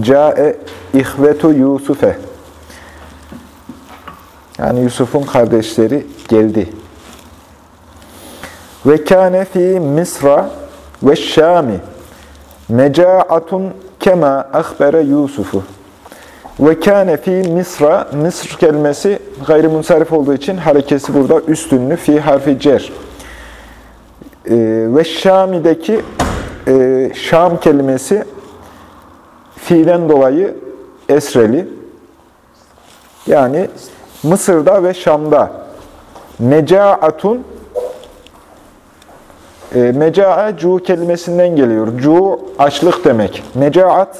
Câe ihvetu Yusufe. Yani Yusuf'un kardeşleri geldi. Ve kâne fî Misra ve Şâmi mecâatun kema ahbere Yusuf'u. Ve kâne fî Misra, Mısır kelimesi gayrimunsarif olduğu için harekesi burada üstünlü fi harfi cer. Ee, ve Şami'deki e, Şam kelimesi fiilen dolayı esreli. Yani Mısır'da ve Şam'da mecaatun e, mecaa cu kelimesinden geliyor. Cu açlık demek. Mecaat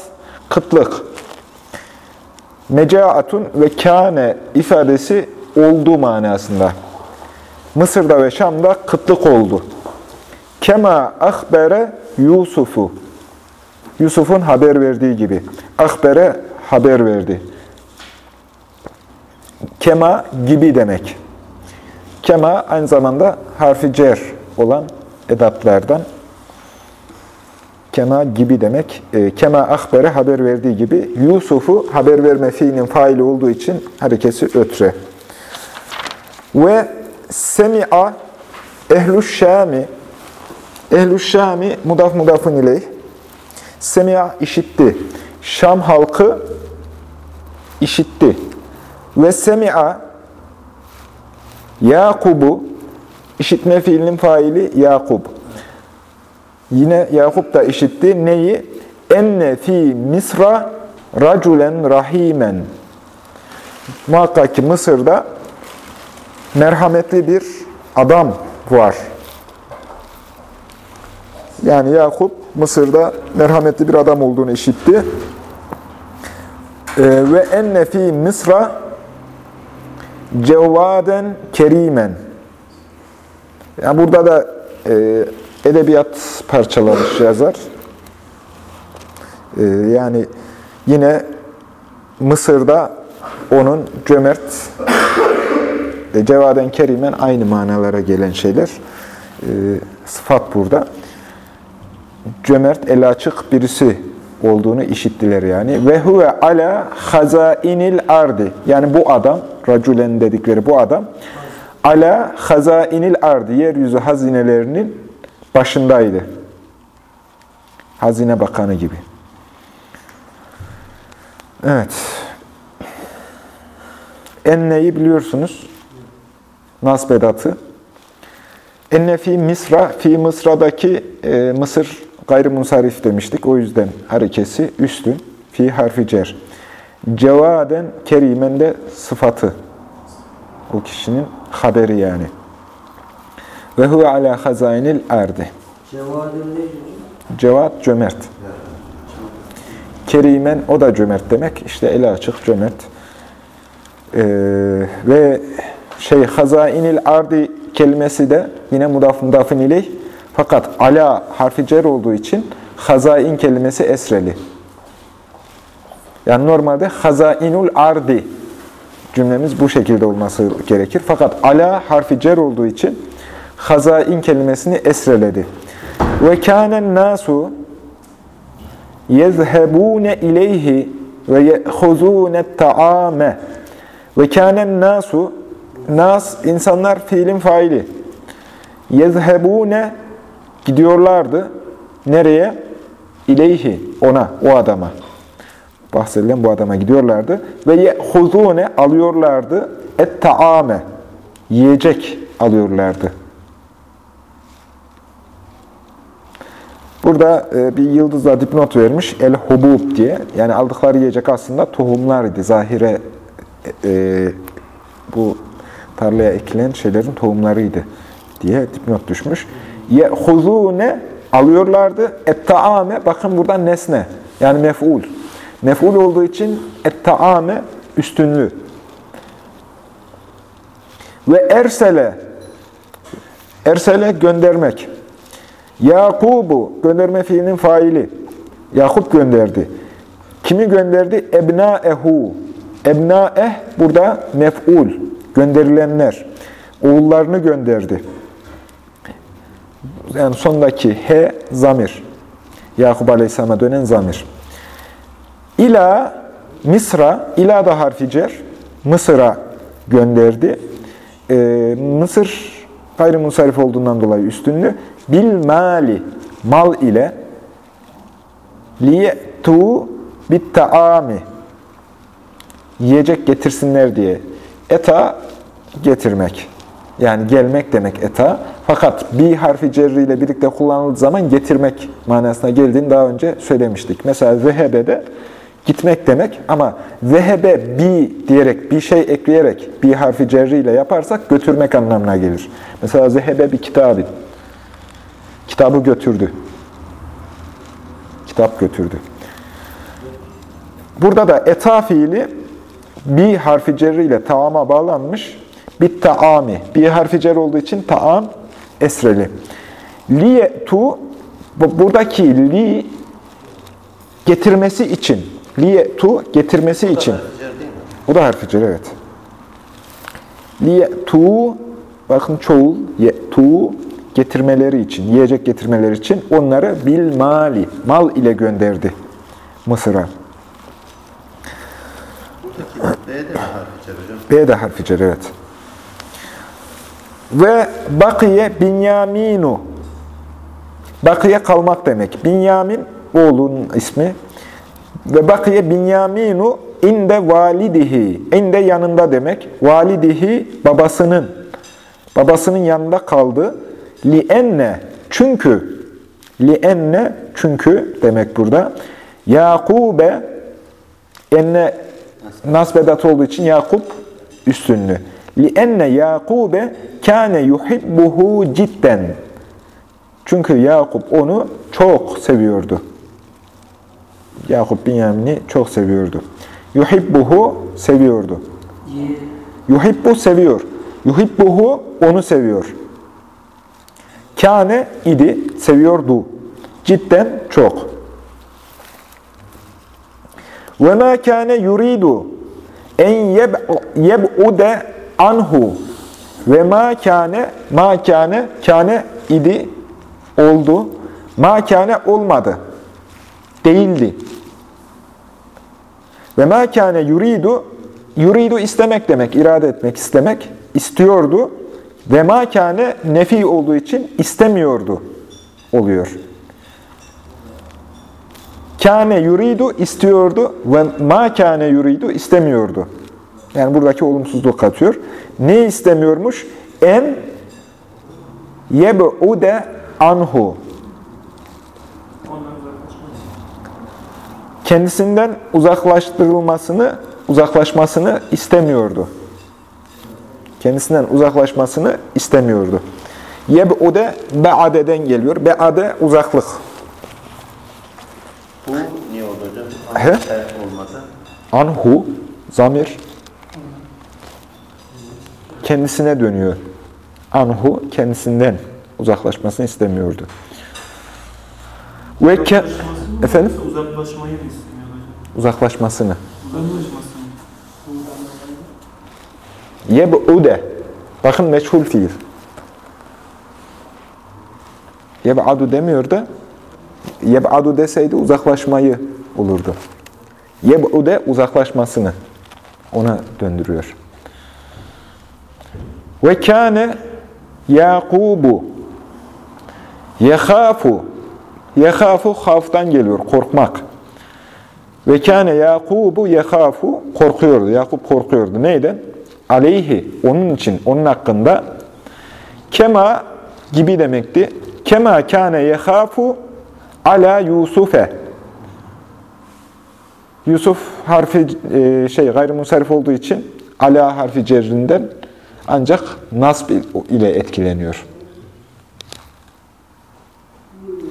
kıtlık. Mecaatun ve kâne ifadesi oldu manasında. Mısır'da ve Şam'da kıtlık oldu. Kema ahbere Yusuf'u. Yusuf'un haber verdiği gibi. Ahbere haber verdi. Kema gibi demek. Kema aynı zamanda harfi cer olan edatlardan. Kema gibi demek. E, kema ahbere haber verdiği gibi. Yusuf'u haber verme fiilinin faili olduğu için harekesi ötre. Ve semi'a ehlü şami ehlü şami mudaf mudafın ileyh Semi'a işitti. Şam halkı işitti. Ve semi'a Yakub'u işitme fiilinin faili Yakub. Yine Yakup da işitti. Neyi? Enne fi Misra raculen rahimen. Muhakkak ki Mısır'da merhametli bir adam var. Yani Yakup Mısır'da merhametli bir adam olduğunu işitti. Ee, ve enne fi Mısra cevvaden kerimen. Yani burada da e, edebiyat parçalamış yazar. E, yani yine Mısır'da onun cömert, e, cevaden kerimen aynı manalara gelen şeyler. E, sıfat burada cömert, el açık birisi olduğunu işittiler yani. Ve huve ala hazainil ardi. Yani bu adam, raculen dedikleri bu adam, ala hazainil ardi, yeryüzü hazinelerinin başındaydı. Hazine bakanı gibi. Evet. Enne'yi biliyorsunuz. Nasbedatı. Enne fi Misra, fi Mısra'daki e, Mısır gayrimunsarif demiştik. O yüzden harekesi üstün. Fi harfi cer. Cevaden kerimen de sıfatı. O kişinin haberi yani. Ve huve ala hazainil erdi. Cevat cömert. Kerimen o da cömert demek. İşte eli açık cömert. Ee, ve şey hazainil ardi kelimesi de yine mudaf mudafın ileyh. Fakat ala harfi cer olduğu için hazain kelimesi esreli. Yani normalde hazainul ardi cümlemiz bu şekilde olması gerekir. Fakat ala harfi cer olduğu için hazain kelimesini esreledi. Ve kânen nasu yezhebûne ileyhi ve ye'huzûne ta'ame ve kânen nasu nas insanlar fiilin faili yezhebûne gidiyorlardı nereye? İleyhi ona o adama bahsedilen bu adama gidiyorlardı ve ye'huzûne alıyorlardı et taame yiyecek alıyorlardı. Burada e, bir yıldızla dipnot vermiş. El hubub diye. Yani aldıkları yiyecek aslında tohumlar idi. Zahire e, bu tarlaya ekilen şeylerin tohumlarıydı diye dipnot düşmüş. Ye'huzûne alıyorlardı. Et taame bakın burada nesne. Yani mef'ul. Mef'ul olduğu için et-taame üstünlü. Ve ersele ersele göndermek. Yakubu gönderme fiilinin faili. Yakup gönderdi. Kimi gönderdi? Ebnaehu. Ebnaeh burada mef'ul. Gönderilenler. Oğullarını gönderdi. Yani sondaki he zamir. Yakup Aleyhisselam'a dönen zamir. İla Misra, ila da harfi cer. Mısır'a gönderdi. Ee, Mısır gayrimunsarif olduğundan dolayı üstünlü. Bil mali, mal ile liyetu bit taami yiyecek getirsinler diye. Eta getirmek. Yani gelmek demek eta. Fakat bir harfi cerri ile birlikte kullanıldığı zaman getirmek manasına geldiğini daha önce söylemiştik. Mesela zehebe gitmek demek ama zehebe bi diyerek bir şey ekleyerek bir harfi cerri ile yaparsak götürmek anlamına gelir. Mesela zehebe bir kitabı. Kitabı götürdü. Kitap götürdü. Burada da eta fiili bir harfi cerri ile taama bağlanmış. Bir taami. Bir harfi cer olduğu için taam esreli. Liye tu buradaki li getirmesi için. Liye tu getirmesi için. O da harfi cer evet. Liye tu bakın çoğul ye tu getirmeleri için, yiyecek getirmeleri için onları bil mali, mal ile gönderdi Mısır'a. B de harfi cer hocam. B de harfi cer, evet. Ve bakiye binyaminu. Bakiye kalmak demek. Binyamin oğlunun ismi. Ve bakiye binyaminu inde validihi. İnde yanında demek. Validihi babasının. Babasının yanında kaldı. Li enne çünkü li enne çünkü demek burada. Yakube enne nasbedat olduğu için Yakup üstünlü. Li enne Yakube kâne yuhibbuhu cidden. Çünkü Yakup onu çok seviyordu. Yakup Binyamin'i çok seviyordu. Yuhibbuhu seviyordu. Yuhibbu seviyor. Yuhibbuhu onu seviyor. Kâne idi, seviyordu. Cidden çok. Ve mâ kâne yuridu en yeb'ude anhu ve ma kâne ma kâne kâne idi oldu. Ma kâne olmadı. Değildi. Ve ma kâne yuridu yuridu istemek demek, irade etmek, istemek istiyordu. Ve ma kâne nefi olduğu için istemiyordu oluyor. Kâne yuridu istiyordu ve ma kâne yuridu istemiyordu. Yani buradaki olumsuzluk katıyor. Ne istemiyormuş? En yeb'ude anhu. Kendisinden uzaklaştırılmasını, uzaklaşmasını istemiyordu. Kendisinden uzaklaşmasını istemiyordu. Yeb'ude be'adeden geliyor. Be'ade uzaklık. Bu niye oldu hocam? He? Olmadı. Anhu, zamir, kendisine dönüyor. Anhu, kendisinden uzaklaşmasını istemiyordu. Ve ke... Efendim? Uzaklaşmayı da istemiyor hocam. Uzaklaşmasını. Uzaklaşmasın. Yeb'ude. Bakın meçhul fiil. Yeb'adu demiyor da yeb'adu deseydi uzaklaşmayı olurdu. Yeb'ude uzaklaşmasını ona döndürüyor. Ve kâne Yakubu yehâfu yehâfu havftan geliyor, korkmak. Ve kâne Yakubu yehâfu korkuyordu. Yakup korkuyordu. Neyden? Aleyhi, onun için, onun hakkında kema gibi demekti. Kema kâne yehâfu ala Yusufe. Yusuf harfi e, şey gayrimusarif olduğu için ala harfi cerrinden ancak nasb ile etkileniyor.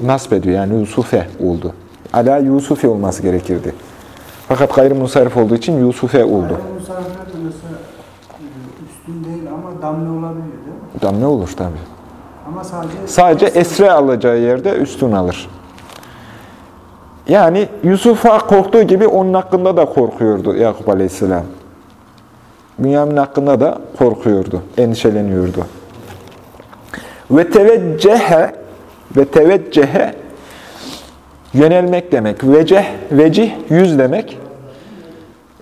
Nasb ediyor yani Yusufe oldu. Ala Yusufe olması gerekirdi. Fakat gayrimunsarif olduğu için Yusuf'e oldu. Musafirler de mesela e, üstün değil ama damle olabiliyor değil mi? Tam ne olur tabii. Ama sadece... Sadece esre alacağı yerde üstün alır. Yani Yusuf'a korktuğu gibi onun hakkında da korkuyordu Yakup Aleyhisselam. Bünyamin hakkında da korkuyordu, endişeleniyordu. Ve teveccehe ve teveccehe yönelmek demek. Veceh, vecih yüz demek.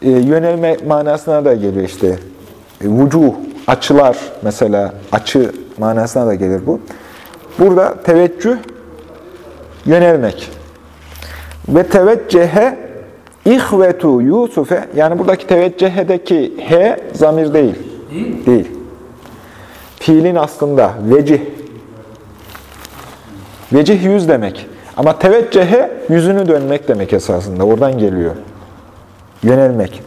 E, yönelme manasına da geliyor işte. E, vucuh, açılar mesela, açı manasına da gelir bu. Burada teveccüh, yönelmek. Ve teveccühe ihvetu Yusuf'e, yani buradaki teveccühedeki he zamir değil. Değil. Değil. Fiilin aslında vecih. Vecih yüz demek. Ama teveccühe yüzünü dönmek demek esasında. Oradan geliyor. Yönelmek.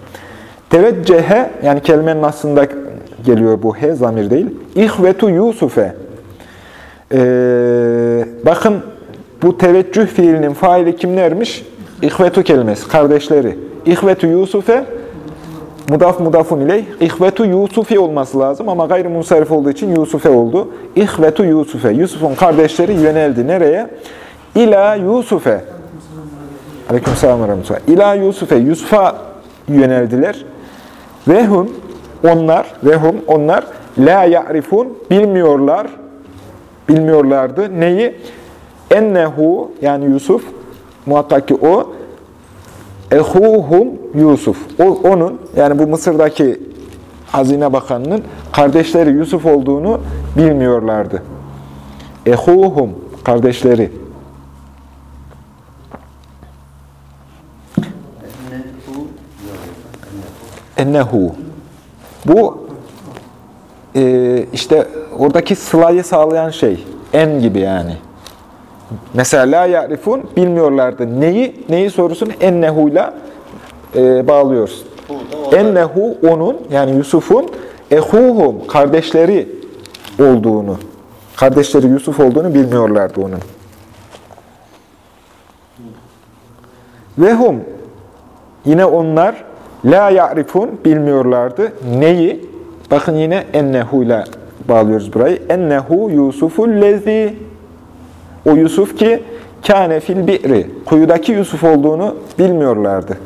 Teveccühe yani kelimenin aslında geliyor bu he zamir değil. İhvetu Yusuf'e. Ee, bakın bu teveccüh fiilinin faili kimlermiş? İhvetu kelimesi, kardeşleri. İhvetu Yusuf'e Mudaf mudafun ileyh. İhvetu Yusufi olması lazım ama gayrimunsarif olduğu için Yusufe oldu. İhvetu Yusufe. Yusuf'un kardeşleri yöneldi. Nereye? İla Yusufe. Aleykümselam ve. İla Yusufe. Yusuf'a yöneldiler. Ve hum, onlar, ve hum, onlar la ya'rifun, bilmiyorlar, bilmiyorlardı. Neyi? Ennehu, yani Yusuf, muhakkak ki o, ehuhum Yusuf. O, onun, yani bu Mısır'daki Hazine Bakanı'nın kardeşleri Yusuf olduğunu bilmiyorlardı. Ehuhum, kardeşleri. Ennehu. Bu e, işte oradaki sılayı sağlayan şey. En gibi yani. Mesela la ya'rifun bilmiyorlardı. Neyi? Neyi sorusunu ennehu'yla e, bağlıyoruz. Ennehu onun yani Yusuf'un ehuhum kardeşleri olduğunu, kardeşleri Yusuf olduğunu bilmiyorlardı onun. Ve hum yine onlar la ya'rifun bilmiyorlardı. Neyi? Bakın yine ennehu ile bağlıyoruz burayı. Ennehu Yusuful lezi o Yusuf ki kâne fil bi'ri kuyudaki Yusuf olduğunu bilmiyorlardı.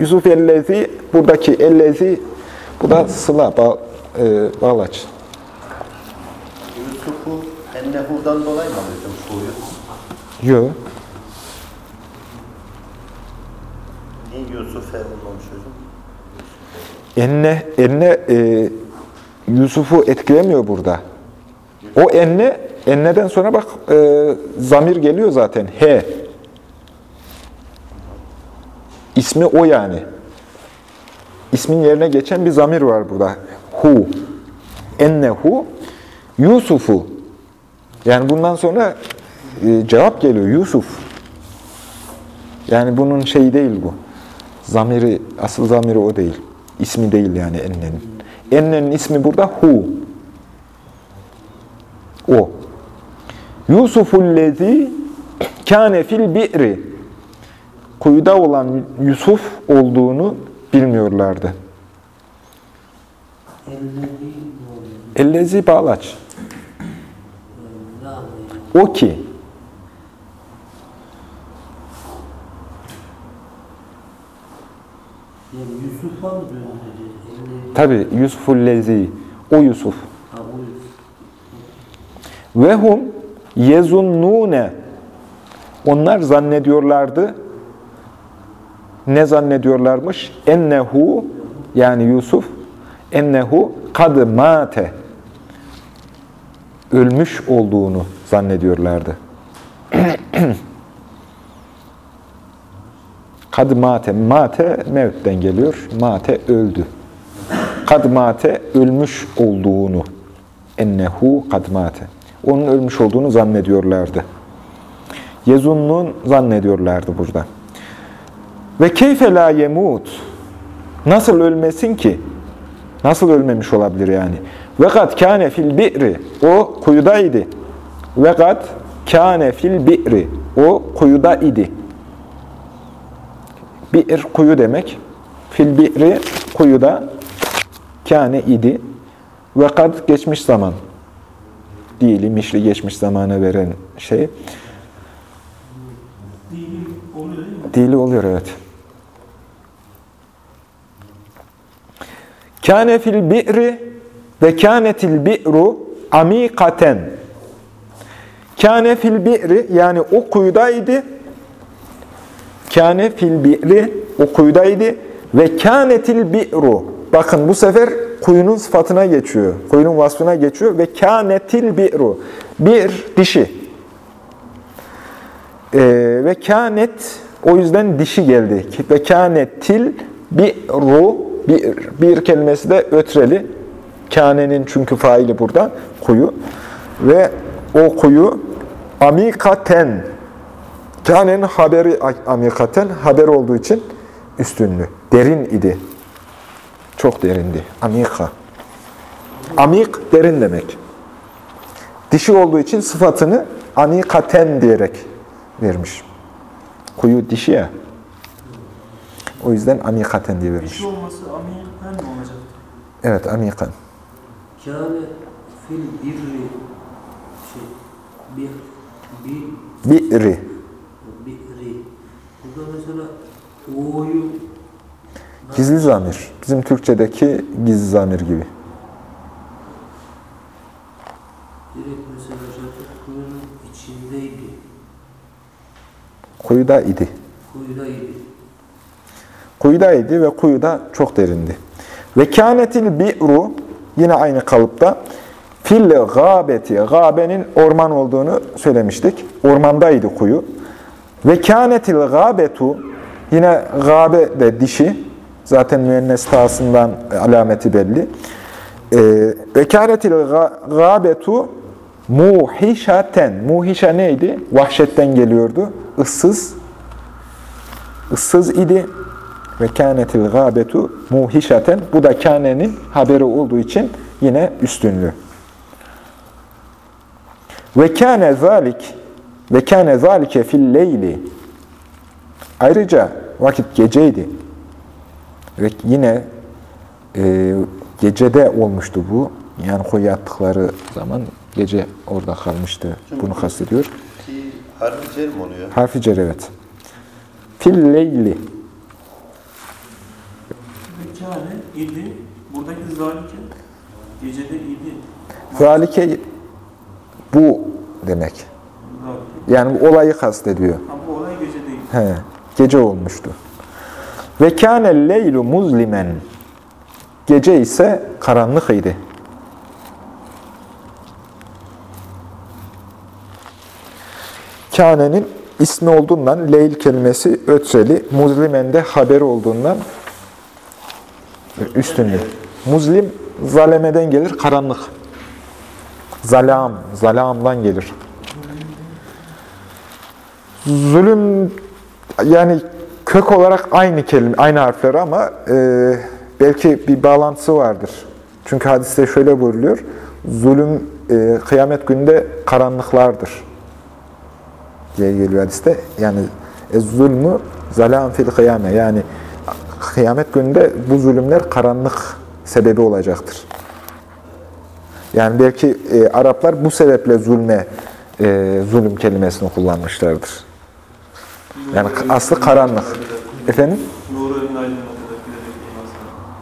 Yusuf ellezi buradaki ellezi bu da sıla bağ, e, bağlaç. Yusuf'u Ennehu'dan dolayı mı alıyorsun şuyu? Yok. Niye Yusuf'e olmamış hocam? Enne, enne e, Yusuf'u etkilemiyor burada. O enne, enneden sonra bak e, zamir geliyor zaten. He. İsmi o yani. İsmin yerine geçen bir zamir var burada. Hu. Ennehu. Yusuf'u. Yani bundan sonra e, cevap geliyor. Yusuf. Yani bunun şeyi değil bu. Zamiri, asıl zamiri o değil. İsmi değil yani ennenin. Ennenin ismi burada hu. O. Yusufullezi kâne fil bi'ri. Kuyuda olan Yusuf olduğunu bilmiyorlardı. Ellezi bağlaç. O ki tabi Yusufullezi o Yusuf. Ve hum yezunnune onlar zannediyorlardı. Ne zannediyorlarmış? Ennehu yani Yusuf ennehu kad mate ölmüş olduğunu zannediyorlardı. kad mate mate mevtten geliyor. Mate öldü. Kad mate ölmüş olduğunu ennehu kad mate. Onun ölmüş olduğunu zannediyorlardı. Yezunnun zannediyorlardı burada. Ve keyfe la yemut. Nasıl ölmesin ki? Nasıl ölmemiş olabilir yani? Ve kat kâne fil bi'ri. O kuyudaydı. Ve kat kâne fil bi'ri. O kuyuda idi. Bi'r kuyu demek. Fil bi'ri kuyuda kâne idi. Ve kad geçmiş zaman. Dili, mişli geçmiş zamana veren şey. Dili oluyor evet. Kâne fil bi'ri ve kânetil bi'ru amikaten. Kâne fil bi'ri yani o kuyudaydı. Kâne fil bi'ri o kuyudaydı ve kânetil bi'ru. Bakın bu sefer kuyunun sıfatına geçiyor. Kuyunun vasfına geçiyor ve kânetil bi'ru. Bir dişi. Ee, ve kânet o yüzden dişi geldi. Ve kânetil bi'ru bir, bir kelimesi de ötreli. Kânenin çünkü faili burada kuyu. Ve o kuyu amikaten Kânenin haberi amikaten haber olduğu için üstünlü. Derin idi. Çok derindi. Amika. Amik derin demek. Dişi olduğu için sıfatını amikaten diyerek vermiş. Kuyu dişi ya. O yüzden amikaten diye vermiş. Dişi olması Amerikan mi olacaktı? Evet, amikan. Kâne fil birri şey bir bir Bi'ri. birri. Burada mesela o'yu Gizli zamir. Bizim Türkçedeki gizli zamir gibi. direkt mesela kuyunun içindeydi. Kuyuda idi. Kuyudaydı. Kuyuda idi ve kuyuda çok derindi. Ve kânetil bi'ru yine aynı kalıpta fil gâbeti, gâbenin orman olduğunu söylemiştik. Ormandaydı kuyu. Ve kânetil gâbetu yine gâbe de dişi. Zaten müennes tasından alameti belli. Ee, ve kânetil gâ- gâbetu muhişaten. Muhişa neydi? Vahşetten geliyordu. Issız. Issız idi. Ve kânetil gâbetu muhişaten. Bu da kânenin haberi olduğu için yine üstünlü. Ve kâne zâlik ve kâne zâlike fil leyli. Ayrıca vakit geceydi. Ve yine e, gecede olmuştu bu. Yani koyu yattıkları zaman gece orada kalmıştı. Bunu kastediyor. Ki harfi cer mi oluyor? Harfi cer evet. Fil leyli. Ve kâne idi. Buradaki zalike gecede idi. Zalike bu demek. Zalike. Yani bu olayı kastediyor. Ama bu olay gece değil. He, gece olmuştu. Ve kâne leylu muzlimen. Gece ise karanlık idi. Kâne'nin ismi olduğundan leyl kelimesi ötreli, muzlimen de haberi olduğundan üstünlü. Muzlim zalemeden gelir, karanlık. Zalam, zalamdan gelir. Zulüm yani kök olarak aynı kelime, aynı harfler ama e, belki bir bağlantısı vardır. Çünkü hadiste şöyle buyruluyor. Zulüm e, kıyamet günde karanlıklardır diye geliyor hadiste. Yani e, zulmü zalam fil kıyame. Yani kıyamet günde bu zulümler karanlık sebebi olacaktır. Yani belki e, Araplar bu sebeple zulme e, zulüm kelimesini kullanmışlardır. Yani aslı karanlık. Efendim?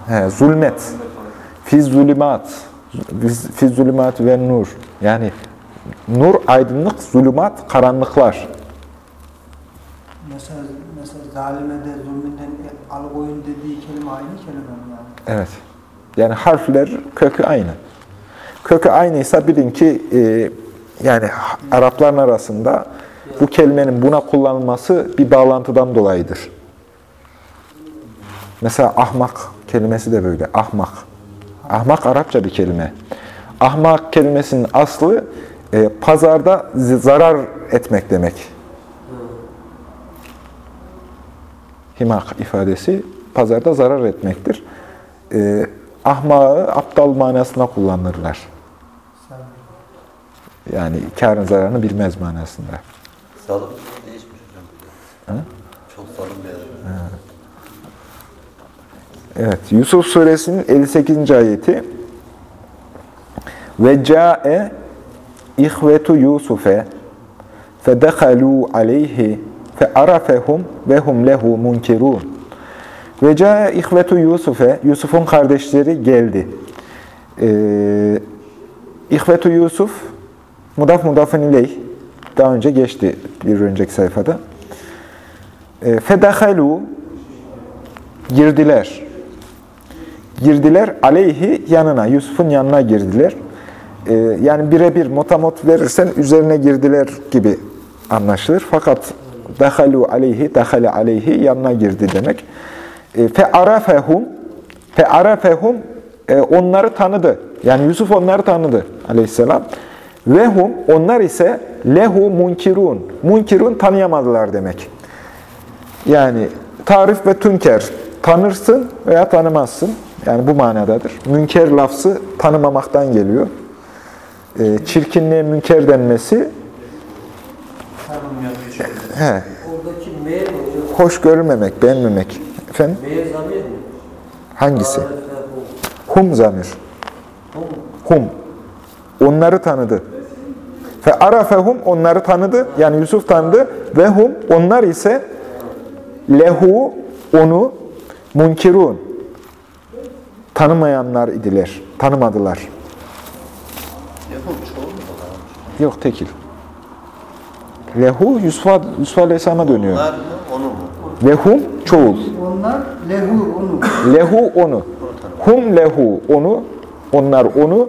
De He, zulmet. Fiz zulümat. Fiz zulümat ve nur. Yani nur aydınlık, zulümat karanlıklar. Mesela, mesela zalimede zulmünden alıkoyun dediği kelime aynı kelime mi yani? Evet. Yani harfler kökü aynı. Kökü aynıysa bilin ki e, yani Arapların arasında bu kelimenin buna kullanılması bir bağlantıdan dolayıdır. Mesela ahmak kelimesi de böyle. Ahmak. Ahmak Arapça bir kelime. Ahmak kelimesinin aslı e, pazarda zarar etmek demek. Himak ifadesi pazarda zarar etmektir. E, ahmağı aptal manasında kullanırlar. Yani karın zararını bilmez manasında. Salım değişmiş hocam. Çok salım bir adam. Evet, Yusuf suresinin 58. ayeti. Ve ca'e ihvetu Yusufe fedekhalu aleyhi fearafehum ve hum lehu munkirun. Ve ca'e ihvetu Yusufe, Yusuf'un kardeşleri geldi. Ee, ihvetu Yusuf, mudaf mudafın ileyh, daha önce geçti bir önceki sayfada. Ee, fedekhalu, girdiler. Girdiler aleyhi yanına, Yusuf'un yanına girdiler. Ee, yani birebir motamot verirsen üzerine girdiler gibi anlaşılır. Fakat dahalu aleyhi, dahale aleyhi yanına girdi demek. E, fe arafehum, fe arafehum e, onları tanıdı. Yani Yusuf onları tanıdı aleyhisselam. Ve hum, onlar ise lehu munkirun. Munkirun tanıyamadılar demek. Yani tarif ve tünker. Tanırsın veya tanımazsın. Yani bu manadadır. Münker lafzı tanımamaktan geliyor. E, çirkinliğe münker denmesi he, Oradaki M hoş görülmemek, beğenmemek. Efendim? M zamir mi? Hangisi? Hum. Zamir. Hum. Onları tanıdı. Fe arafehum onları tanıdı. Yani Yusuf tanıdı. Ve hum onlar ise lehu onu munkirun. Tanımayanlar idiler. Tanımadılar. Yok tekil. Lehu Yusuf, Yusuf Aleyhisselam'a dönüyor. Onlar mı, onu mu? Lehum çoğul. Onlar lehu onu. Lehu onu. Hum lehu onu. Onlar onu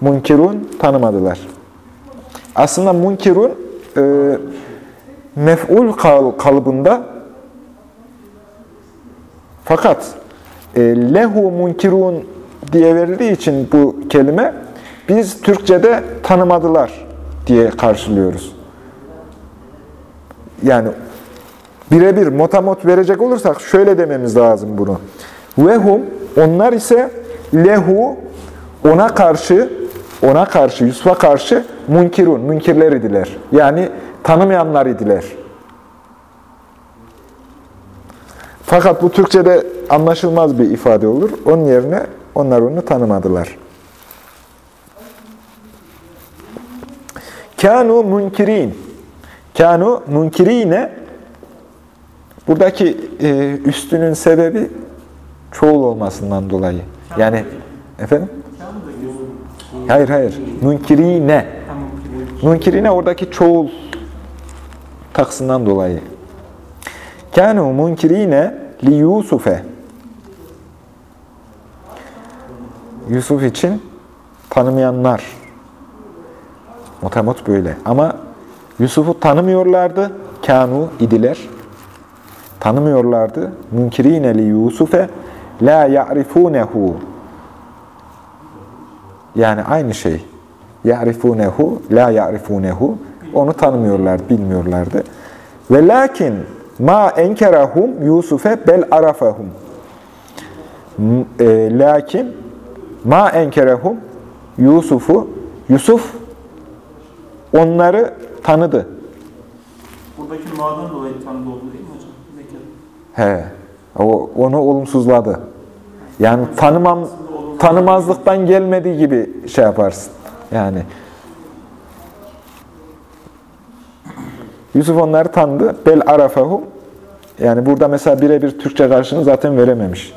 munkirun tanımadılar. Aslında munkirun e, mef'ul kal kalıbında fakat e, lehu munkirun diye verildiği için bu kelime biz Türkçe'de tanımadılar diye karşılıyoruz. Yani birebir motamot verecek olursak şöyle dememiz lazım bunu. Vehum onlar ise lehu ona karşı ona karşı Yusuf'a karşı munkirun münkirler idiler. Yani tanımayanlar idiler. Fakat bu Türkçe'de anlaşılmaz bir ifade olur. Onun yerine onlar onu tanımadılar. Kanu munkirin. Kanu munkirine Buradaki e, üstünün sebebi çoğul olmasından dolayı. Yani efendim? Hayır hayır. Münkirine. Münkirine oradaki çoğul taksından dolayı. Kanu munkirine li Yusufe. Yusuf için tanımayanlar. Motamot böyle. Ama Yusuf'u tanımıyorlardı. Kanu idiler tanımıyorlardı. Münkirine li Yusufe la ya'rifunehu. Yani aynı şey. Ya'rifunehu la ya'rifunehu. Onu tanımıyorlar, bilmiyorlardı. Ve lakin ma enkerahum Yusufe bel arafahum. E, lakin ma enkerahum Yusuf'u Yusuf onları tanıdı. Buradaki mağdan dolayı tanrı oldu değil mi hocam? He. O onu olumsuzladı. Yani tanımam tanımazlıktan gelmediği gibi şey yaparsın. Yani Yusuf onları tanıdı. Bel arafahu. Yani burada mesela birebir Türkçe karşını zaten verememiş.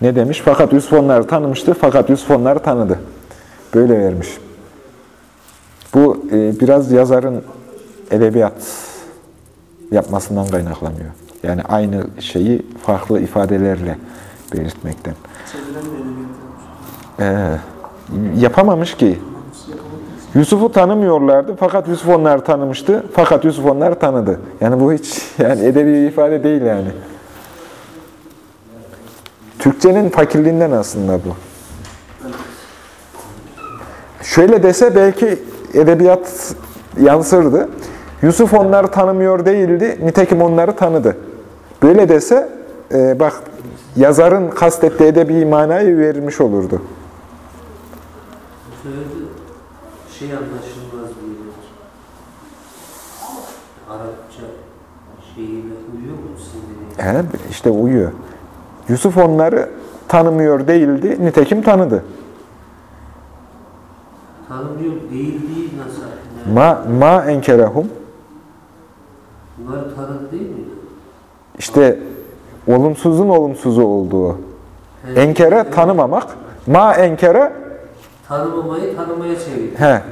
Ne demiş? Fakat Yusuf onları tanımıştı. Fakat Yusuf onları tanıdı. Böyle vermiş. Bu e, biraz yazarın edebiyat yapmasından kaynaklanıyor. Yani aynı şeyi farklı ifadelerle belirtmekten. Ee, yapamamış ki. Yusuf'u tanımıyorlardı fakat Yusuf onları tanımıştı. Fakat Yusuf onları tanıdı. Yani bu hiç yani edebi ifade değil yani. Türkçenin fakirliğinden aslında bu. Şöyle dese belki edebiyat yansırdı. Yusuf onları tanımıyor değildi, nitekim onları tanıdı. Böyle dese, e, bak yazarın kastettiği edebi manayı verilmiş olurdu. Şey anlaşılmaz diye. Arapça şeyiyle Uyuyor mu sizin? He, işte uyuyor. Yusuf onları tanımıyor değildi, nitekim tanıdı. Tanımıyor değil değil nasıl? Ma, ma enkerehum. bunları tanıdı değil mi? İşte olumsuzun olumsuzu olduğu. Evet. Enkere tanımamak. Ma enkere Tanımamayı tanımaya çevirdi. he.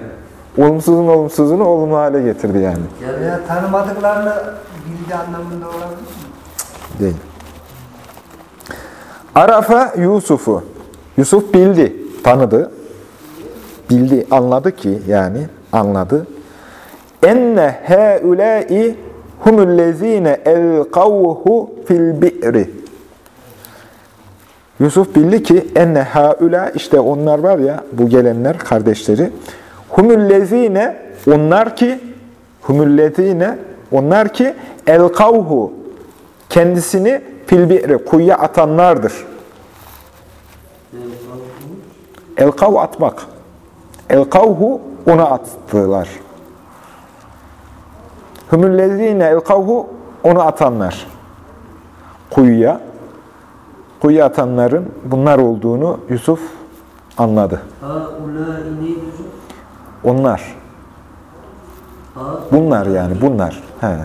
Olumsuzun olumsuzunu olumlu hale getirdi yani. Yani Veya tanımadıklarını bildi anlamında olabilir mi? Değil. Arafa Yusuf'u. Yusuf bildi, tanıdı. Bildi, anladı ki yani anladı. Enne heulâi humullezîne elkavhu fil bi'ri. Yusuf bildi ki enne haula işte onlar var ya bu gelenler kardeşleri. Humullezîne onlar ki humullezîne onlar ki elkavhu kendisini fil bi'ri kuyuya atanlardır. Elkav atmak. Elkavhu ona attılar. Hümüllezine elkavhu onu atanlar. Kuyuya. Kuyuya atanların bunlar olduğunu Yusuf anladı. Onlar. Bunlar yani bunlar. He.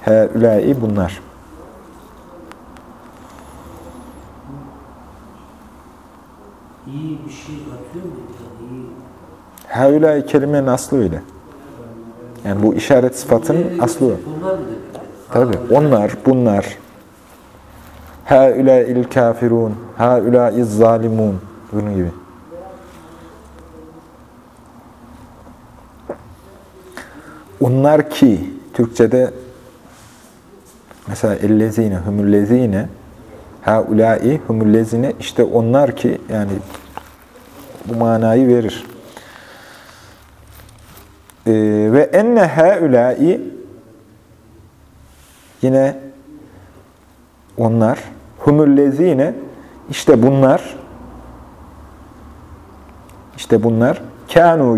He ülâi bunlar. iyi bir şey atıyor mu? Haulâi kelimenin aslı öyle. Yani bu işaret sıfatının Nereye aslı o. gidecek? Bunlar mı dedi? Tabi onlar, bunlar. Haulâil kafirun, haulâiz zalimun. Bunun gibi. Onlar ki, Türkçe'de mesela ellezine, humullezine, haulâi, humullezine, işte onlar ki, yani bu manayı verir. Ee, ve enne haulâi Yine onlar humullezine işte bunlar işte bunlar kanu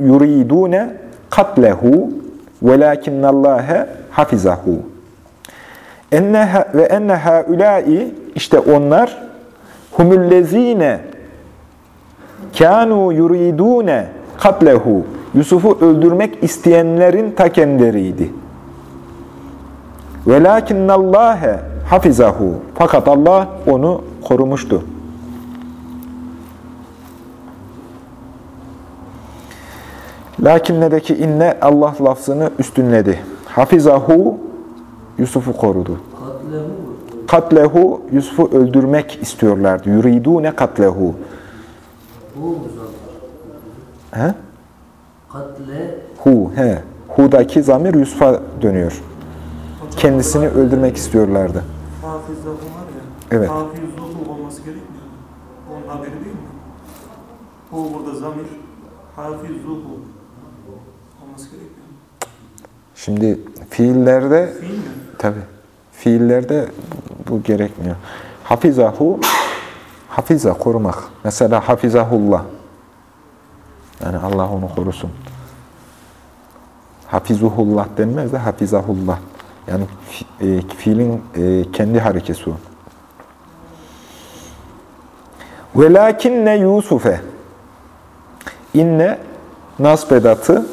yuridune katlehu velakinnallâhe hafizahu enne ve enne haulâi işte onlar humullezine kanu yuridune katlehu Yusuf'u öldürmek isteyenlerin ta kendileriydi. Velakinnallâhe hafizahu. Fakat Allah onu korumuştu. Lakinnedeki inne Allah lafzını üstünledi. Hafizahu Yusuf'u korudu. Katlehu Yusuf'u öldürmek istiyorlardı. Yuridune katlehu. Bu? He? Katle Hu, he. Hu'daki zamir Yusuf'a dönüyor. Kendisini öldürmek istiyorlardı. Hafızda var ya. Evet. Hafizluhu olması gerekmiyor? Onun haberi değil mi? O burada zamir. Hafizluhu olması gerekmiyor? Şimdi fiillerde Fiil mi? Tabi. Fiillerde bu gerekmiyor. Hafizahu, hafiza korumak. Mesela hafizahullah. Yani Allah onu korusun. Hafizuhullah denmez de hafizahullah. Yani e, fiilin e, kendi harekesi o. Velakinne Yusufe. İnne nasb edatı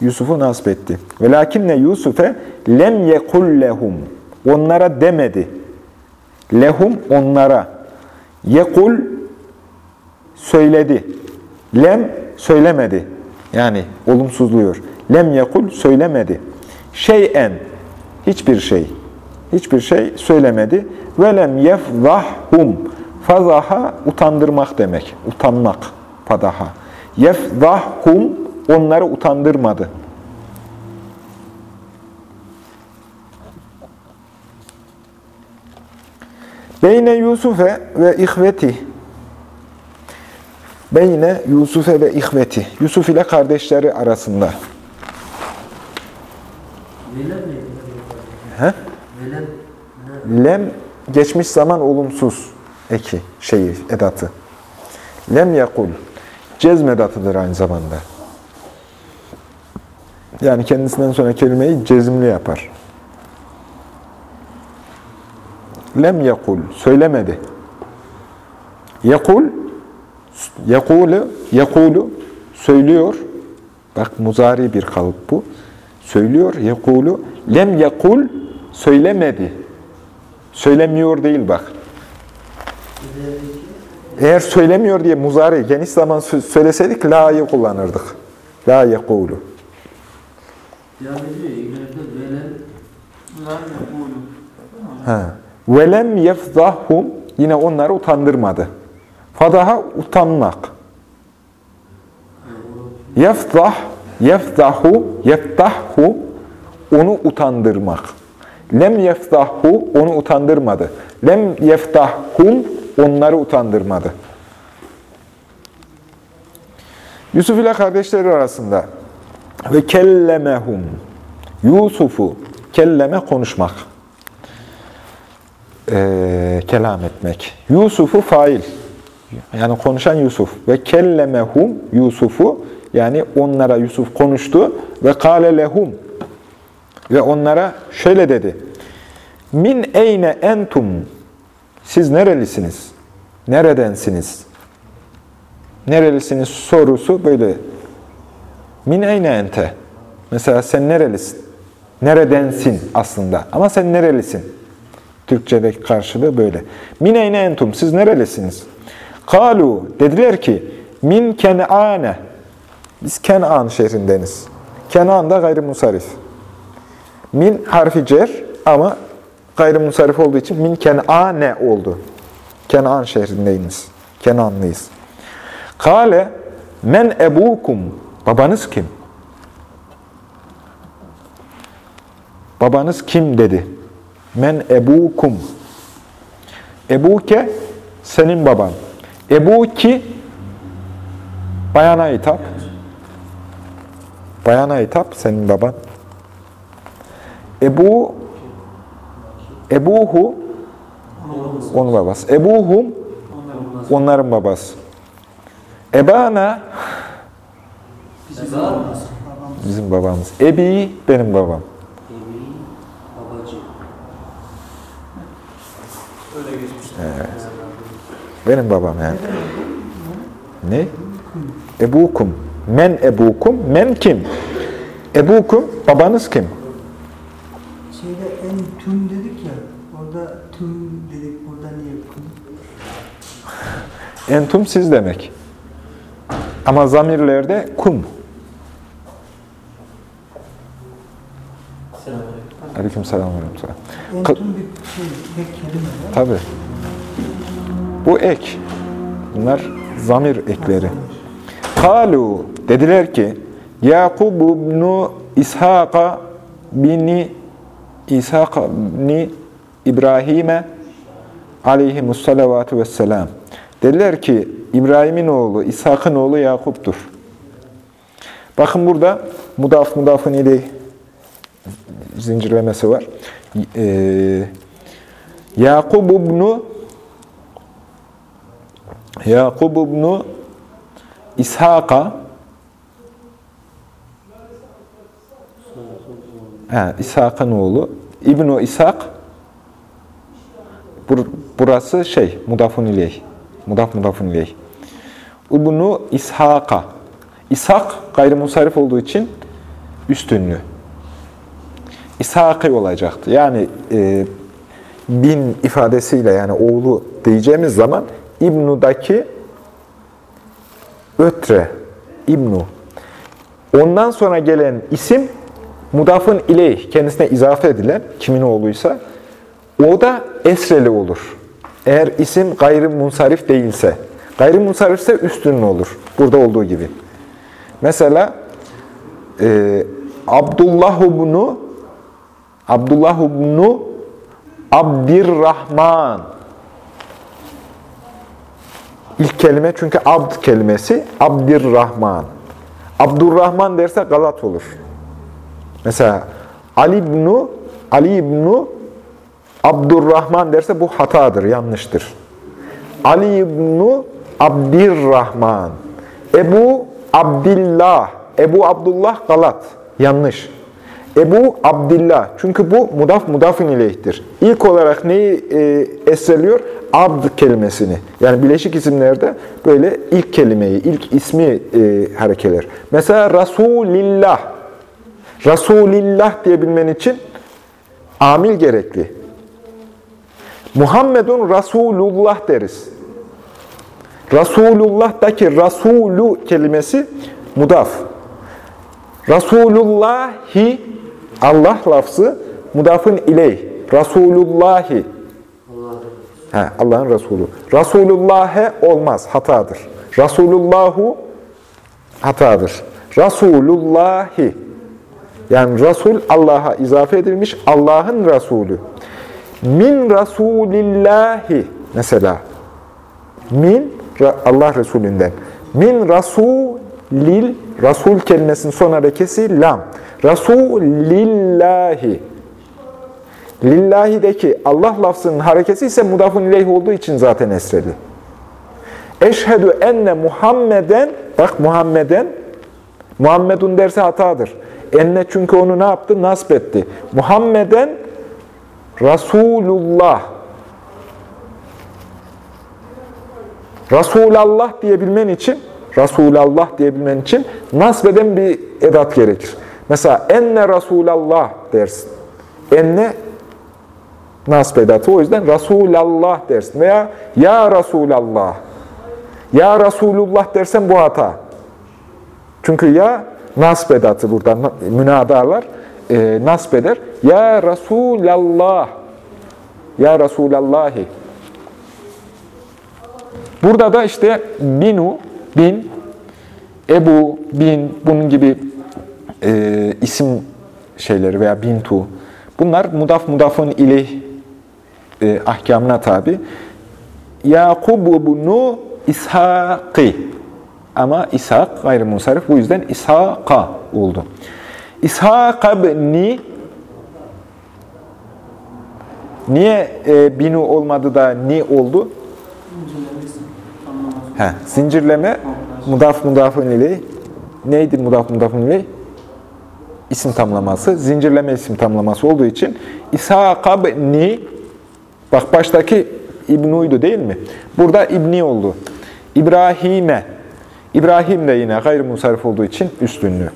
Yusuf'u nasip etti. Velakinne Yusuf'e lem yekul lehum. Onlara demedi. Lehum onlara. Yekul söyledi. Lem söylemedi. Yani olumsuzluyor. Lem yekul söylemedi. Şeyen hiçbir şey. Hiçbir şey söylemedi. Ve lem yefzahhum. Fazaha utandırmak demek. Utanmak. Fadaha. Yefzahhum onları utandırmadı. Beyne Yusuf'e ve ihveti Beyne Yusuf'e ve ihveti Yusuf ile kardeşleri arasında. He? Lem geçmiş zaman olumsuz eki, şeyi, edatı. Lem yakul cezm edatıdır aynı zamanda. Yani kendisinden sonra kelimeyi cezimli yapar. Lem yekul, söylemedi. Yekul, yekulu, yekulu, söylüyor. Bak muzari bir kalıp bu. Söylüyor, yekulu. Lem yekul, söylemedi. Söylemiyor değil bak. Eğer söylemiyor diye muzari geniş zaman sö- söyleseydik la'yı kullanırdık. La yekulu. Velem yefzahum yine onları utandırmadı. Fadaha utanmak. Yefzah, yefzahu, yeftahu onu utandırmak. Lem yefzahu onu utandırmadı. Lem yeftahum onları utandırmadı. Yusuf ile kardeşleri arasında ve kellemehum Yusuf'u kelleme konuşmak. Ee, kelam etmek. Yusuf'u fail. Yani konuşan Yusuf. Ve kellemehum Yusuf'u yani onlara Yusuf konuştu ve kâle lehum ve onlara şöyle dedi. Min eyne entum siz nerelisiniz? Neredensiniz? Nerelisiniz sorusu böyle. Min eyne ente? Mesela sen nerelisin? Neredensin aslında? Ama sen nerelisin? Türkçedeki karşılığı böyle. Min eyne entum? Siz nerelisiniz? Kalu dediler ki min ken'ane. Biz Kenan şehrindeniz. Kenan da gayrimusarif. Min harfi cer ama gayrimusarif olduğu için min ken'ane oldu. Kenan şehrindeyiniz. Kenanlıyız. Kale men ebukum. Babanız kim? Babanız kim dedi. Men ebukum. Ebuke senin baban. Ebuki bayana hitap. Bayana hitap senin baban. Ebu Ebuhu onun babası. Ebuhum onların babası. Ebana Eba, bizim babamız. Ebi benim babam. evi, babacı. Öyle geçmiş. Benim babam yani. Ne? Ebukum. Men ebukum. Men kim? Ebukum. Babanız kim? Şeyde en tüm dedik ya, orada tüm dedik, burada niye kum? Entum siz demek. Ama zamirlerde kum. Aleyküm selam. En tüm bir şey, tek kelime var. Tabii. Bu ek. Bunlar zamir ekleri. Kalu dediler ki Yakub ibn İshak'a bini İshak bini İbrahim'e aleyhimussalavatu vesselam. Dediler ki İbrahim'in oğlu, İshak'ın oğlu Yakup'tur. Bakın burada mudaf mudafın ile zincirlemesi var. Ee, Yakub ibn Yakub ibn İshak'a ha, İshak'ın oğlu İbn İshak bur, burası şey mudafun ileyh. Mudaf mudafun ileyh. İbn İshak'a İshak gayrimusarif olduğu için üstünlü. İshak'ı olacaktı. Yani e, bin ifadesiyle yani oğlu diyeceğimiz zaman İbnu'daki ötre, İbnu. Ondan sonra gelen isim mudafın ileyh, kendisine izafe edilen, kimin oğluysa, o da esreli olur. Eğer isim gayrimunsarif değilse. Gayrimunsarifse üstünlü olur. Burada olduğu gibi. Mesela e, Abdullah ibn Abdullah ibn Abdirrahman. İlk kelime çünkü abd kelimesi Abdirrahman. Abdurrahman derse galat olur. Mesela Ali ibn Ali ibn Abdurrahman derse bu hatadır, yanlıştır. Ali ibn Abdirrahman. Ebu Abdillah. Ebu Abdullah Galat. Yanlış. Ebu Abdillah. Çünkü bu mudaf mudafın ileyhtir. İlk olarak neyi e, esreliyor? Abd kelimesini. Yani bileşik isimlerde böyle ilk kelimeyi, ilk ismi e, harekeler. Mesela Resulillah. Resulillah diyebilmen için amil gerekli. Muhammedun Resulullah deriz. Resulullah'taki Resulü kelimesi mudaf. Resulullahi Allah lafzı mudafın ileyh. Resulullahi. Ha, Allah'ın Resulü. Resulullah'e olmaz, hatadır. Resulullahu hatadır. Resulullahi. Yani Resul Allah'a izafe edilmiş, Allah'ın Resulü. Min Rasulillahi mesela. Min Allah Resulünden. Min Rasulil Rasul kelimesinin son harekesi lam. Rasulillahi. Lillahi'deki Allah lafzının harekesi ise mudafun ileyh olduğu için zaten esreli. Eşhedü enne Muhammeden, bak Muhammeden, Muhammedun derse hatadır. Enne çünkü onu ne yaptı? Nasp etti. Muhammeden Resulullah. Resulallah diyebilmen için, Resulallah diyebilmen için nasbeden bir edat gerekir. Mesela enne Resulallah dersin. Enne nasb edatı. O yüzden Resulallah dersin. Veya ya Resulallah. Ya Resulullah dersen bu hata. Çünkü ya nasb edatı burada münadalar e, nasb eder. Ya Resulallah. Ya Resulallahi. Burada da işte binu, bin, ebu, bin, bunun gibi e, isim şeyleri veya bintu. Bunlar mudaf mudafın ileyh e, ahkamına tabi. Yakub ibnu İshak'ı. Ama İshak gayrimusarif. Bu yüzden İshak'a oldu. İshak ibni niye e, binu olmadı da ni oldu? He, zincirleme mudaf mudafın ile neydi mudaf mudafın ile? İsim tamlaması. Zincirleme isim tamlaması olduğu için İshak ibni bak baştaki İbnu'ydu değil mi? Burada İbni oldu. İbrahim'e. İbrahim de yine gayrimusarif olduğu için üstünlüğü.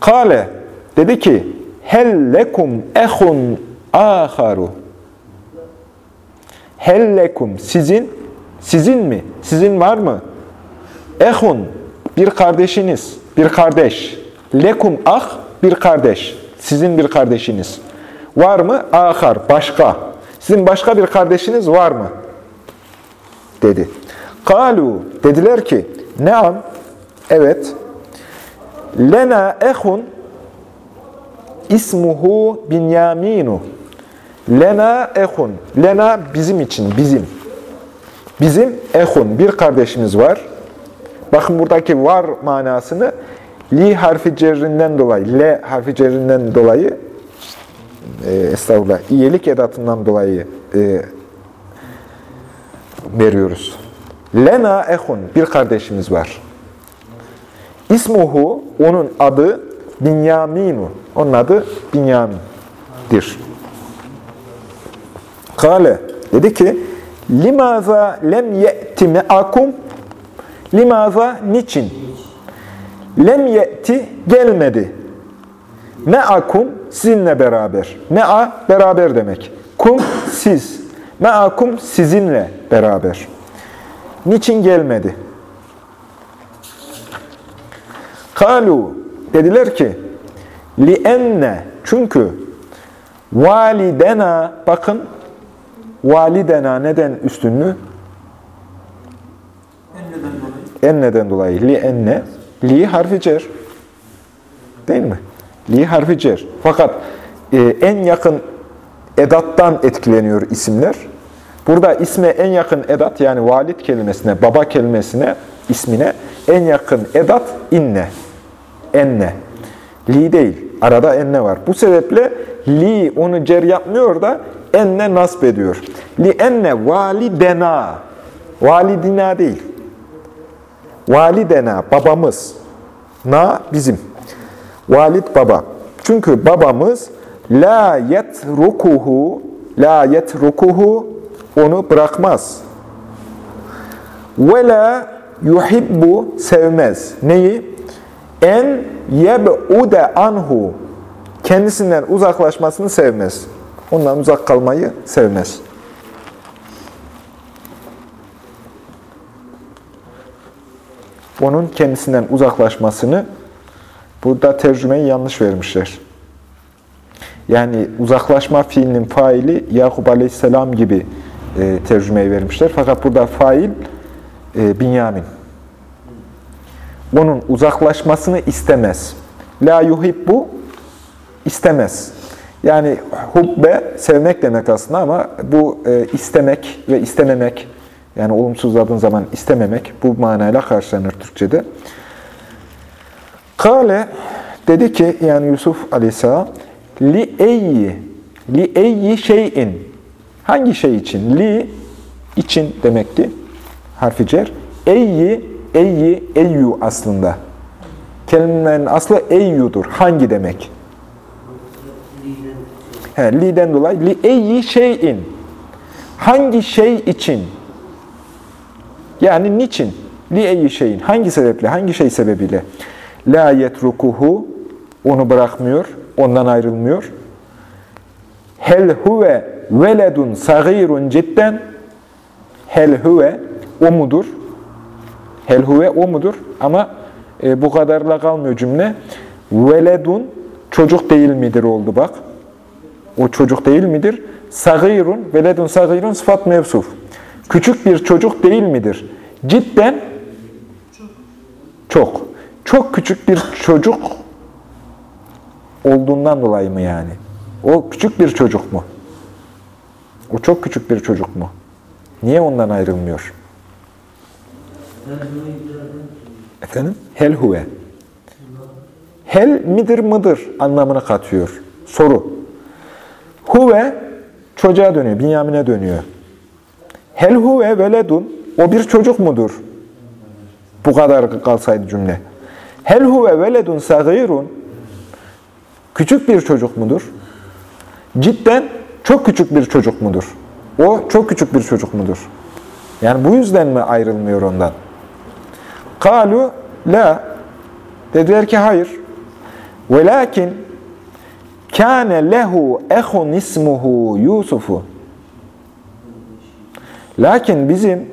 Kale dedi ki hellekum ehun aharu hellekum sizin sizin mi? Sizin var mı? Ehun bir kardeşiniz, bir kardeş. Lekum ah bir kardeş. Sizin bir kardeşiniz. Var mı? Ahar başka. Sizin başka bir kardeşiniz var mı? Dedi. Kalu dediler ki Neam evet Lena ehun ismuhu Binyaminu. Lena ehun. Lena bizim için, bizim. Bizim ehun, bir kardeşimiz var. Bakın buradaki var manasını li harfi cerrinden dolayı, le harfi cerrinden dolayı e, estağfurullah, iyilik edatından dolayı e, veriyoruz. Lena ehun, bir kardeşimiz var. İsmuhu, onun adı Binyaminu. Onun adı Binyamin'dir. Kale, dedi ki, Limaza lem ye'ti me'akum Limaza niçin? Lem ye'ti gelmedi. Me'akum sizinle beraber. Me'a beraber demek. Kum siz. Me'akum sizinle beraber. Niçin gelmedi? Kalu dediler ki li enne çünkü validena bakın validena neden üstünlü? Enneden dolayı. Enneden dolayı. Li enne. Li harfi cer. Değil mi? Li harfi cer. Fakat e, en yakın edattan etkileniyor isimler. Burada isme en yakın edat yani valid kelimesine, baba kelimesine, ismine en yakın edat inne. Enne. Li değil. Arada enne var. Bu sebeple li onu cer yapmıyor da enne nasb ediyor. Li enne validena. Validina değil. Validena babamız. Na bizim. Valid baba. Çünkü babamız la yetrukuhu la yetrukuhu onu bırakmaz. Ve la yuhibbu sevmez. Neyi? En yeb'ude anhu kendisinden uzaklaşmasını sevmez. Ondan uzak kalmayı sevmez. Onun kendisinden uzaklaşmasını burada tercümeyi yanlış vermişler. Yani uzaklaşma fiilinin faili Yakup Aleyhisselam gibi e, tercümeyi vermişler. Fakat burada fail e, Binyamin. Onun uzaklaşmasını istemez. La yuhibbu istemez. Yani hubbe sevmek demek aslında ama bu e, istemek ve istememek yani olumsuzladığın zaman istememek bu manayla karşılanır Türkçe'de. Kale dedi ki yani Yusuf Aleyhisselam li eyyi li eyyi şeyin hangi şey için? Li için demekti. Harfi cer. Eyyi eyyi eyyu aslında. Kelimenin aslı eyyudur. Hangi demek? He, li'den dolayı li eyyi şeyin hangi şey için? Yani niçin? Li eyyi şeyin hangi sebeple? Hangi şey sebebiyle? La yetrukuhu onu bırakmıyor, ondan ayrılmıyor. Hel huve veledun sagirun cidden hel huve o mudur? Hel huve o mudur? Ama e, bu kadarla kalmıyor cümle. Veledun çocuk değil midir oldu bak. O çocuk değil midir? Sagirun, veledun sagirun sıfat mevsuf. Küçük bir çocuk değil midir? Cidden çok. Çok küçük bir çocuk olduğundan dolayı mı yani? O küçük bir çocuk mu? O çok küçük bir çocuk mu? Niye ondan ayrılmıyor? Efendim? Hel huve. Hel midir mıdır anlamını katıyor. Soru. Huve çocuğa dönüyor, Binyamin'e dönüyor. Hel huve veledun o bir çocuk mudur? Bu kadar kalsaydı cümle. Hel huve veledun sagirun küçük bir çocuk mudur? Cidden çok küçük bir çocuk mudur? O çok küçük bir çocuk mudur? Yani bu yüzden mi ayrılmıyor ondan? Kalu la dediler ki hayır. Velakin kâne lehu ehun ismuhu Yusufu. Lakin bizim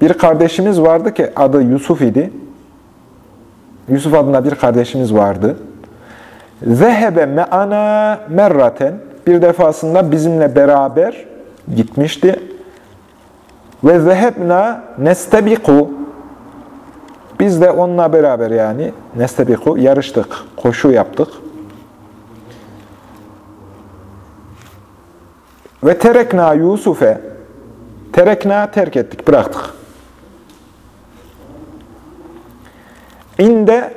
bir kardeşimiz vardı ki adı Yusuf idi. Yusuf adında bir kardeşimiz vardı. Zehebe me'ana merraten. Bir defasında bizimle beraber gitmişti. Ve zehebna nestebiku. Biz de onunla beraber yani nestebiku yarıştık, koşu yaptık. Ve terekna Yusuf'e terekna terk ettik, bıraktık. İnde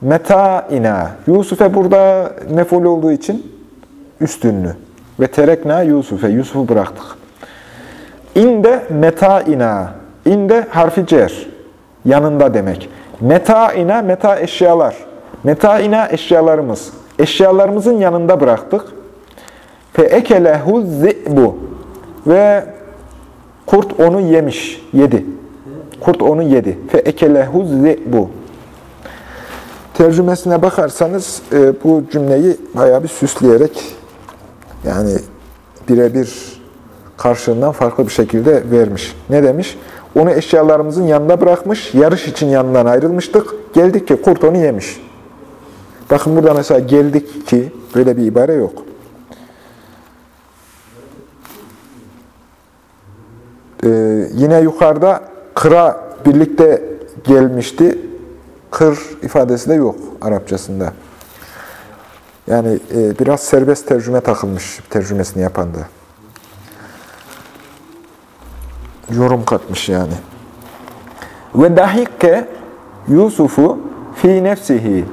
metaina. Yusuf'e burada meful olduğu için üstünlü. Ve terekna Yusuf'e. Yusuf'u bıraktık. İnde metaina. İnde harfi cer. Yanında demek. Metaina, meta eşyalar. Metaina eşyalarımız. Eşyalarımızın yanında bıraktık. Fe ekelehu zi'bu. Ve kurt onu yemiş, yedi. Kurt onu yedi. Fe ekelehu zi'bu. Tercümesine bakarsanız e, bu cümleyi bayağı bir süsleyerek yani birebir karşılığından farklı bir şekilde vermiş. Ne demiş? Onu eşyalarımızın yanında bırakmış, yarış için yanından ayrılmıştık. Geldik ki kurt onu yemiş. Bakın burada mesela geldik ki böyle bir ibare yok. Ee, yine yukarıda kıra birlikte gelmişti. Kır ifadesi de yok Arapçasında. Yani e, biraz serbest tercüme takılmış tercümesini yapan da. Yorum katmış yani. Ve dahikke Yusuf'u fi nefsihi.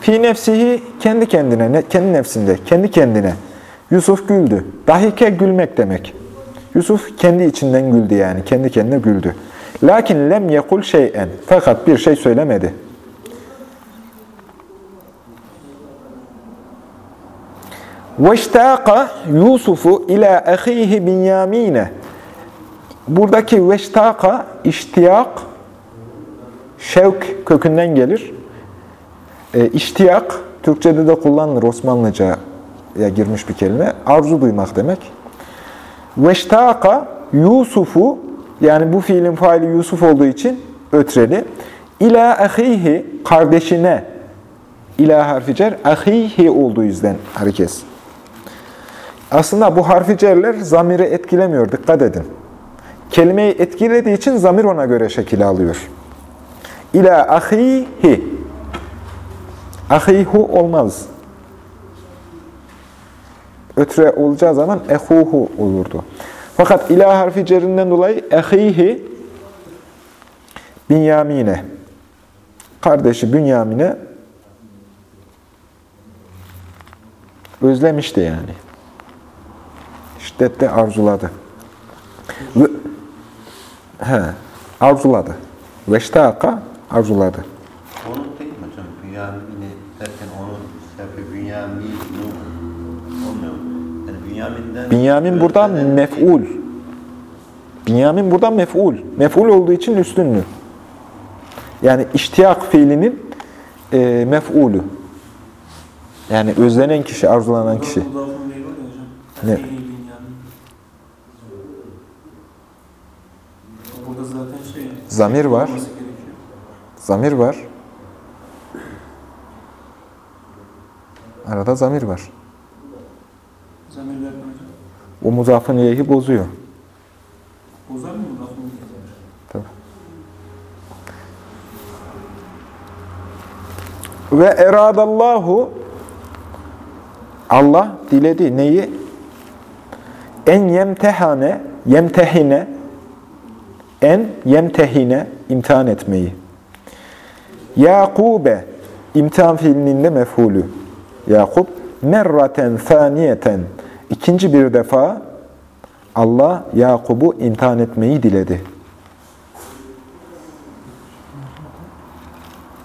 Fi nefsihi kendi kendine, kendi nefsinde, kendi kendine. Yusuf güldü. Dahike gülmek demek. Yusuf kendi içinden güldü yani. Kendi kendine güldü. Lakin lem yekul şeyen. Fakat bir şey söylemedi. Veştaqa Yusufu ila ahihi Binyamine. Buradaki veştaqa, iştiyak, şevk kökünden gelir. E, Türkçe'de de kullanılır, Osmanlıca'ya girmiş bir kelime. Arzu duymak demek. Veştaqa Yusufu, yani bu fiilin faili Yusuf olduğu için ötreli. İla ahihi, kardeşine. İla harfi cer, ahihi olduğu yüzden hareket. Aslında bu harfi cerler zamiri etkilemiyor, dikkat edin. Kelimeyi etkilediği için zamir ona göre şekil alıyor. İla ahihi. Ahihu olmaz. Ötre olacağı zaman ehuhu olurdu. Fakat ila harfi cerinden dolayı ehihi Binyamine. Kardeşi Bünyamin'e özlemişti yani. Şiddetle arzuladı. Ve, he, arzuladı. Veştaka arzuladı. Onun değil mi hocam? Bünyamin'i derken onun sebebi Bünyamin olmuyor. mu? Yani Bünyamin'den... Binyamin burada mef'ul. Binyamin burada mef'ul. Mef'ul olduğu için üstünlü. Yani iştiyak fiilinin e, mef'ulü. Yani özlenen kişi, arzulanan kişi. Ne? Ahihi Binyamin. Burada zaten şey... Zamir var. Zamir var. Arada zamir var. O muzafın yehi bozuyor. Bozar mı mudafın değil? Tabii. Ve eradallahu Allah diledi neyi? En yemtehane, yemtehine, en yemtehine imtihan etmeyi. Yakube imtihan fiilinin de mefhulü. Yakup merraten saniyeten ikinci bir defa Allah Yakub'u imtihan etmeyi diledi.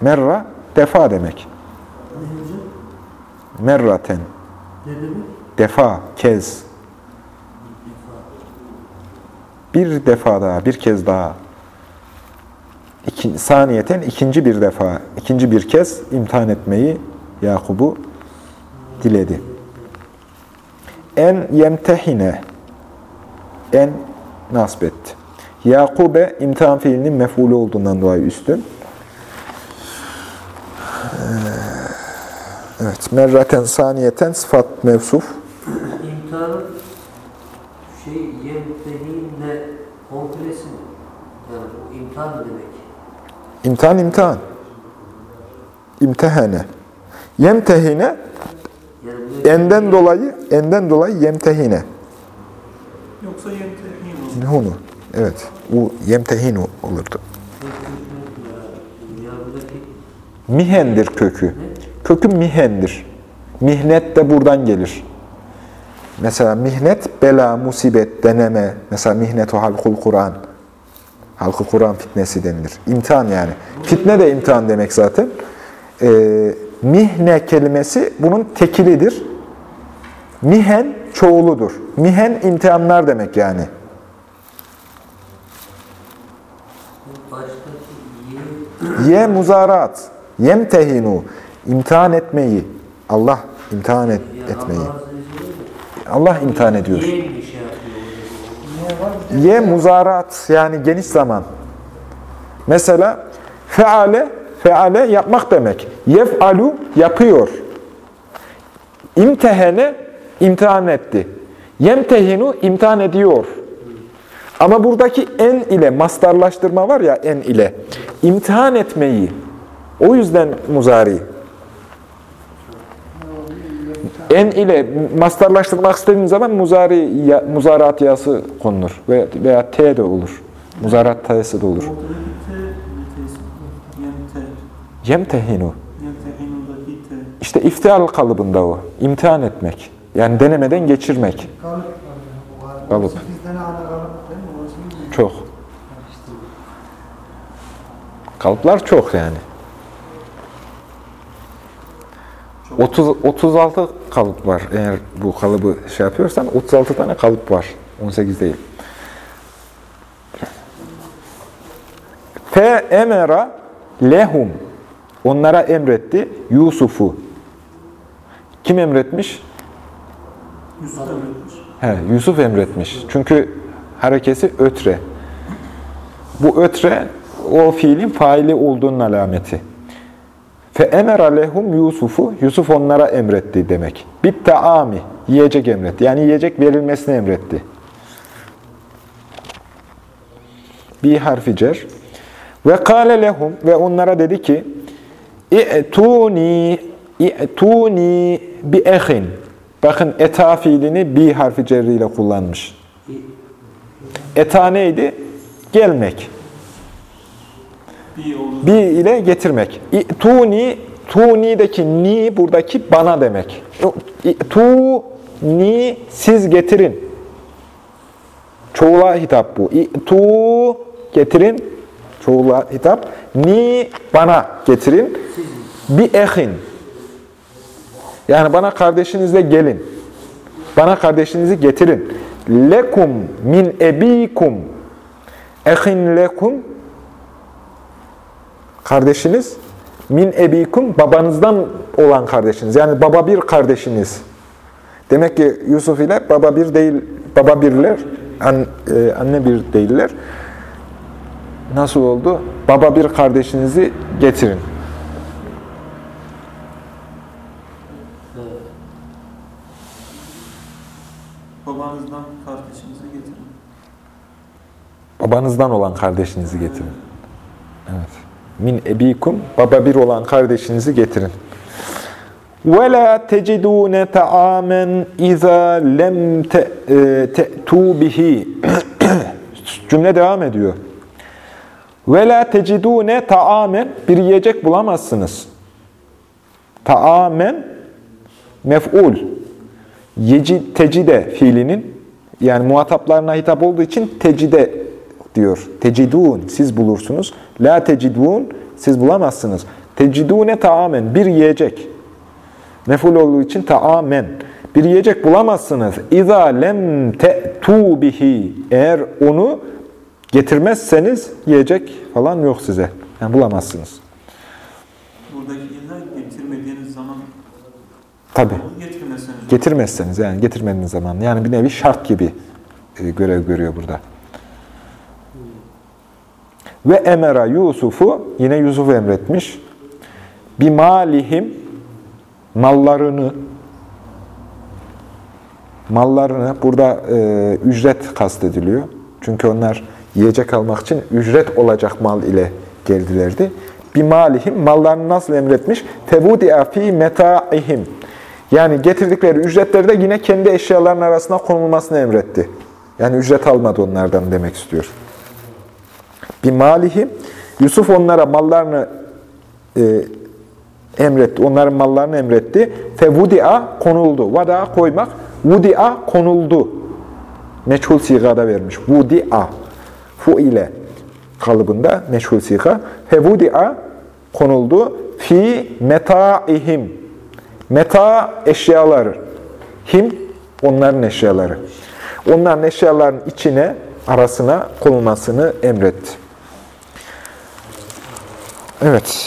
Merra defa demek. Merraten defa, kez. Bir defa daha, bir kez daha. İki, saniyeten ikinci bir defa, ikinci bir kez imtihan etmeyi Yakub'u diledi. En yemtehine, en nasb etti. Yakube imtihan fiilinin mef'ulü olduğundan dolayı üstün. Ee, Evet, merraten saniyeten sıfat mevsuf. İmtihanın şey yemtehinle komplesi mi? Yani bu imtihan mı demek? İmtihan imtihan. İmtihane. Yemtehine enden dolayı enden dolayı yemtehine. Yoksa yemtehin olur. Hunu. Evet. Bu yemtehinu olurdu. Mihendir kökü. Kökü mihendir. Mihnet de buradan gelir. Mesela mihnet, bela, musibet, deneme. Mesela mihnetu halkul Kur'an. Halkı Kur'an fitnesi denilir. İmtihan yani. Fitne de imtihan demek zaten. Ee, mihne kelimesi bunun tekilidir. Mihen çoğuludur. Mihen imtihanlar demek yani. ye muzarat. Yemtehinu. İmtihan etmeyi. Allah imtihan et, etmeyi. Allah imtihan ediyor. Ye muzarat yani geniş zaman. Mesela feale, feale yapmak demek. Yef'alu yapıyor. İmtehene imtihan etti. Yemtehinu imtihan ediyor. Ama buradaki en ile mastarlaştırma var ya en ile. imtihan etmeyi. O yüzden muzari. En ile mastarlaştırmak istediğin zaman muzari muzarat yası konulur veya, veya t de olur. Muzarat t'si de olur. Ortadaki te, tesi. Yemte. Yemtehinu. Yemtehinudaki te. İşte iftial kalıbında o. İmtihan etmek. Yani denemeden geçirmek. Kalıp var. yani. Kalıp. 18 tane ana kalıp değil mi? Orası mı? Çok. Kalıplar çok yani. 30, 36 kalıp var. Eğer bu kalıbı şey yapıyorsan 36 tane kalıp var. 18 değil. Fe emera lehum. Onlara emretti Yusuf'u. Kim emretmiş? Yusuf emretmiş. He, Yusuf emretmiş. Çünkü harekesi ötre. Bu ötre o fiilin faili olduğunun alameti. Fe emera lehum Yusuf'u. Yusuf onlara emretti demek. Bit taami. Yiyecek emretti. Yani yiyecek verilmesini emretti. Bir harfi cer. Ve kâle lehum ve onlara dedi ki İ'tuni İ'tuni bi ehin. Bakın eta fiilini bi harfi cerriyle kullanmış. Eta neydi? Gelmek. Bi ile getirmek. İ'tuni Tuni'deki ni buradaki bana demek. Tu ni siz getirin. Çoğula hitap bu. Tu getirin. Çoğula hitap. Ni bana getirin. Bi ehin. Yani bana kardeşinizle gelin. Bana kardeşinizi getirin. Lekum min ebikum. Ehin lekum. Kardeşiniz min ebikum babanızdan olan kardeşiniz. Yani baba bir kardeşiniz. Demek ki Yusuf ile baba bir değil, baba birler, e, anne bir değiller. Nasıl oldu? Baba bir kardeşinizi getirin. babanızdan kardeşinizi getirin. Babanızdan olan kardeşinizi getirin. Evet min ebikum baba bir olan kardeşinizi getirin. Ve la tecidune taamen iza lem e, te'tu bihi. Cümle devam ediyor. Ve la tecidune taamen bir yiyecek bulamazsınız. Taamen mef'ul. Yeci, tecide fiilinin yani muhataplarına hitap olduğu için tecide diyor. Tecidun siz bulursunuz. La tecidun siz bulamazsınız. Tecidune taamen bir yiyecek. Mef'ul olduğu için taamen. Bir yiyecek bulamazsınız. İza lem te'tu bihi. Eğer onu getirmezseniz yiyecek falan yok size. Yani bulamazsınız. Buradaki illa getirmediğiniz zaman Tabii. onu getirmeseniz Getirmezseniz yani getirmediğiniz zaman. Yani bir nevi şart gibi e, görev görüyor burada. Ve emera Yusuf'u yine Yusuf emretmiş. Bir malihim mallarını mallarını burada e, ücret kastediliyor. Çünkü onlar yiyecek almak için ücret olacak mal ile geldilerdi. Bir malihim mallarını nasıl emretmiş? Tebudi'a fi meta'ihim. Yani getirdikleri ücretleri de yine kendi eşyalarının arasına konulmasını emretti. Yani ücret almadı onlardan demek istiyor. Bir malihim, Yusuf onlara mallarını e, emretti, onların mallarını emretti. Fevudi'a konuldu. Vada koymak, vudi'a konuldu. Meçhul sigada vermiş. Vudi'a, fu ile kalıbında meçhul siga. Fevudi'a konuldu. Fi meta'ihim. Meta eşyaları. Him onların eşyaları. Onların eşyaların içine, arasına konulmasını emretti. Evet.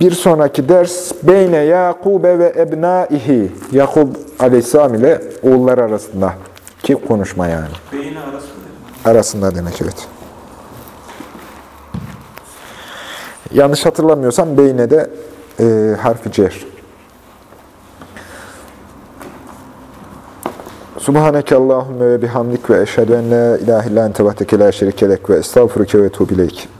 Bir sonraki ders Beyne Yakube ve ebnaihi. Yakub aleyhisselam ile oğullar arasında ki konuşma yani. beyni arası değil mi? Arasında demek evet. Yanlış hatırlamıyorsam beyne de e, harfi cer. Subhaneke Allahümme ve bihamdik ve eşhedü en la ilahe illa ente vahdeke la şerikelek ve estağfuruke ve tuğbileyk.